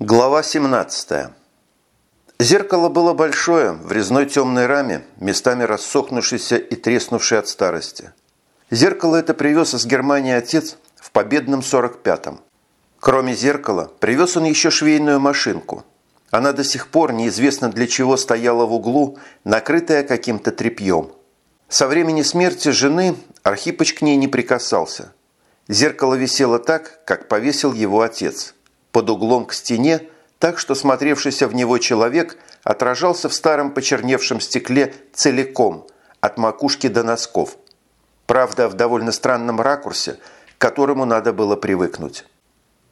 Глава 17. Зеркало было большое, в резной темной раме, местами рассохнувшейся и треснувшей от старости. Зеркало это привез из Германии отец в победном 45-м. Кроме зеркала, привез он еще швейную машинку. Она до сих пор неизвестно для чего стояла в углу, накрытая каким-то тряпьем. Со времени смерти жены Архипыч к ней не прикасался. Зеркало висело так, как повесил его отец – под углом к стене, так что смотревшийся в него человек отражался в старом почерневшем стекле целиком, от макушки до носков. Правда, в довольно странном ракурсе, к которому надо было привыкнуть.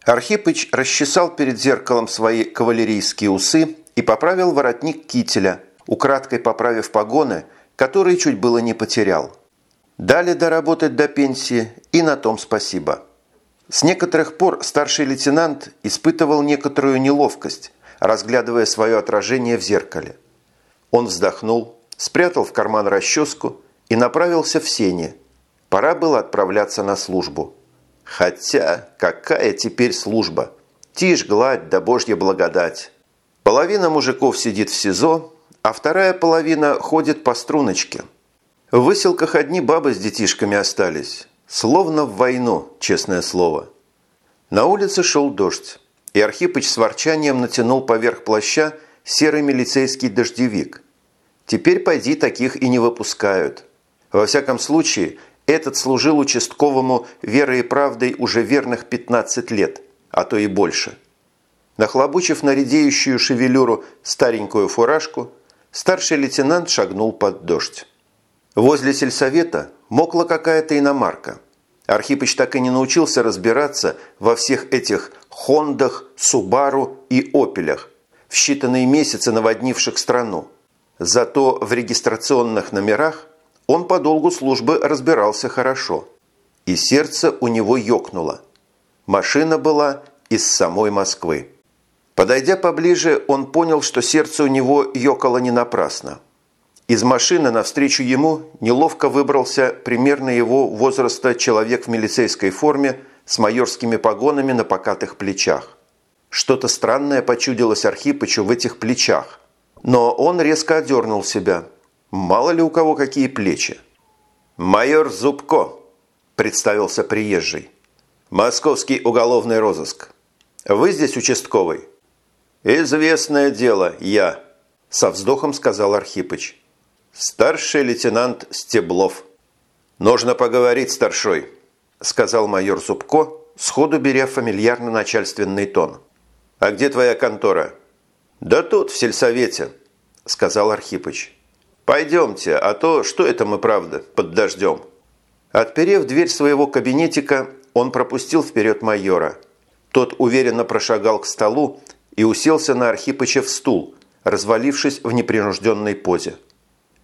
Архипыч расчесал перед зеркалом свои кавалерийские усы и поправил воротник кителя, украдкой поправив погоны, которые чуть было не потерял. Дали доработать до пенсии, и на том спасибо. С некоторых пор старший лейтенант испытывал некоторую неловкость, разглядывая свое отражение в зеркале. Он вздохнул, спрятал в карман расческу и направился в сене. Пора было отправляться на службу. Хотя, какая теперь служба? Тишь, гладь да божья благодать. Половина мужиков сидит в СИЗО, а вторая половина ходит по струночке. В выселках одни бабы с детишками остались. Словно в войну, честное слово. На улице шел дождь, и Архипыч с ворчанием натянул поверх плаща серый милицейский дождевик. Теперь пойди таких и не выпускают. Во всяком случае, этот служил участковому верой и правдой уже верных 15 лет, а то и больше. Нахлобучив на редеющую шевелюру старенькую фуражку, старший лейтенант шагнул под дождь. Возле сельсовета мокла какая-то иномарка. Архипыч так и не научился разбираться во всех этих «Хондах», «Субару» и «Опелях», в считанные месяцы наводнивших страну. Зато в регистрационных номерах он по долгу службы разбирался хорошо. И сердце у него ёкнуло. Машина была из самой Москвы. Подойдя поближе, он понял, что сердце у него ёкало не напрасно. Из машины навстречу ему неловко выбрался примерно его возраста человек в милицейской форме с майорскими погонами на покатых плечах. Что-то странное почудилось Архипычу в этих плечах. Но он резко одернул себя. Мало ли у кого какие плечи. «Майор Зубко», – представился приезжий. «Московский уголовный розыск. Вы здесь участковый?» «Известное дело, я», – со вздохом сказал Архипыч. «Старший лейтенант Стеблов». «Нужно поговорить, старшой», – сказал майор Зубко, сходу беря фамильярно начальственный тон. «А где твоя контора?» «Да тут, в сельсовете», – сказал Архипыч. «Пойдемте, а то что это мы, правда, под дождем?» Отперев дверь своего кабинетика, он пропустил вперед майора. Тот уверенно прошагал к столу и уселся на Архипычев стул, развалившись в непринужденной позе.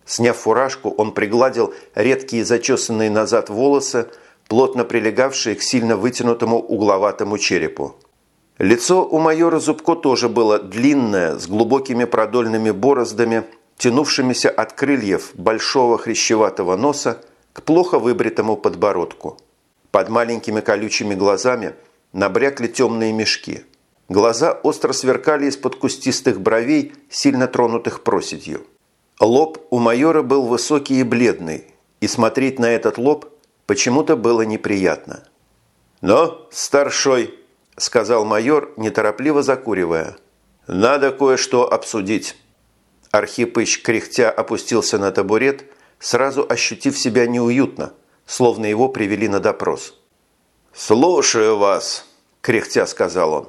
Сняв фуражку, он пригладил редкие зачесанные назад волосы, плотно прилегавшие к сильно вытянутому угловатому черепу. Лицо у майора Зубко тоже было длинное, с глубокими продольными бороздами, тянувшимися от крыльев большого хрящеватого носа к плохо выбритому подбородку. Под маленькими колючими глазами набрякли темные мешки. Глаза остро сверкали из-под кустистых бровей, сильно тронутых проседью. Лоб у майора был высокий и бледный, и смотреть на этот лоб почему-то было неприятно. «Но, старшой», – сказал майор, неторопливо закуривая, – «надо кое-что обсудить». Архипыч кряхтя опустился на табурет, сразу ощутив себя неуютно, словно его привели на допрос. «Слушаю вас», – кряхтя сказал он.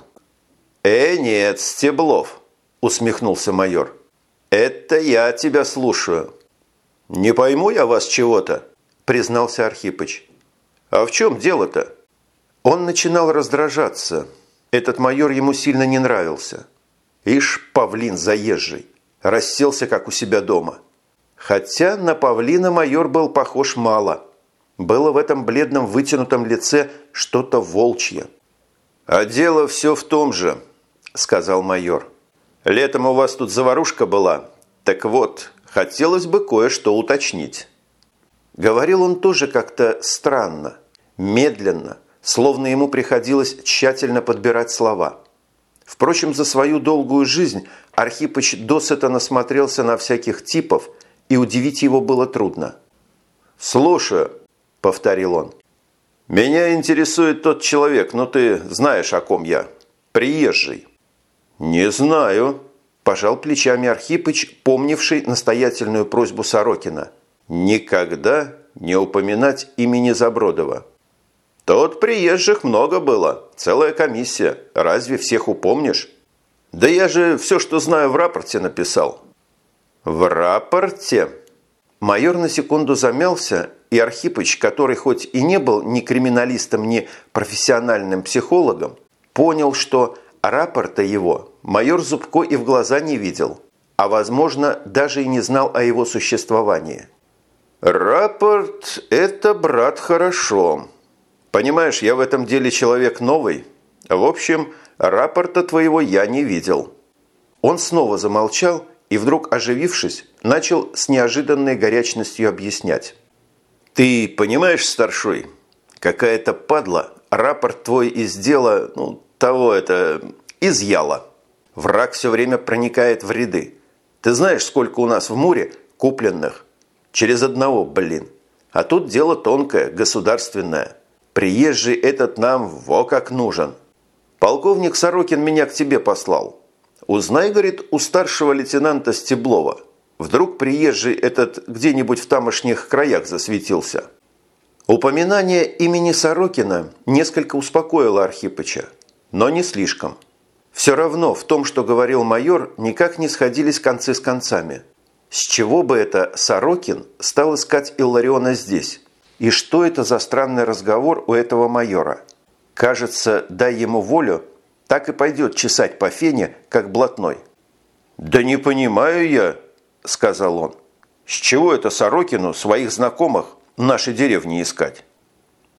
«Э, нет, Стеблов», – усмехнулся майор. «Это я тебя слушаю». «Не пойму я вас чего-то», – признался Архипыч. «А в чем дело-то?» Он начинал раздражаться. Этот майор ему сильно не нравился. Ишь, павлин заезжий. Расселся, как у себя дома. Хотя на павлина майор был похож мало. Было в этом бледном вытянутом лице что-то волчье. «А дело все в том же», – сказал майор. Летом у вас тут заварушка была. Так вот, хотелось бы кое-что уточнить». Говорил он тоже как-то странно, медленно, словно ему приходилось тщательно подбирать слова. Впрочем, за свою долгую жизнь Архипыч досыта насмотрелся на всяких типов, и удивить его было трудно. «Слушаю», – повторил он. «Меня интересует тот человек, но ты знаешь, о ком я. Приезжий». «Не знаю», – пожал плечами Архипыч, помнивший настоятельную просьбу Сорокина. «Никогда не упоминать имени Забродова». «Тот приезжих много было, целая комиссия. Разве всех упомнишь?» «Да я же все, что знаю, в рапорте написал». «В рапорте?» Майор на секунду замялся, и Архипыч, который хоть и не был ни криминалистом, ни профессиональным психологом, понял, что рапорта его майор Зубко и в глаза не видел, а, возможно, даже и не знал о его существовании. «Рапорт – это, брат, хорошо. Понимаешь, я в этом деле человек новый. В общем, рапорта твоего я не видел». Он снова замолчал и вдруг, оживившись, начал с неожиданной горячностью объяснять. «Ты понимаешь, старшой, какая-то падла рапорт твой из дела, ну, того это, изъяла. Враг все время проникает в ряды. Ты знаешь, сколько у нас в Муре купленных? Через одного, блин. А тут дело тонкое, государственное. Приезжий этот нам во как нужен. Полковник Сорокин меня к тебе послал. Узнай, говорит, у старшего лейтенанта Стеблова. Вдруг приезжий этот где-нибудь в тамошних краях засветился. Упоминание имени Сорокина несколько успокоило Архипыча, но не слишком. Все равно в том, что говорил майор, никак не сходились концы с концами. С чего бы это Сорокин стал искать Иллариона здесь? И что это за странный разговор у этого майора? Кажется, дай ему волю, так и пойдет чесать по фене, как блатной. «Да не понимаю я», – сказал он. «С чего это Сорокину своих знакомых в нашей деревне искать?»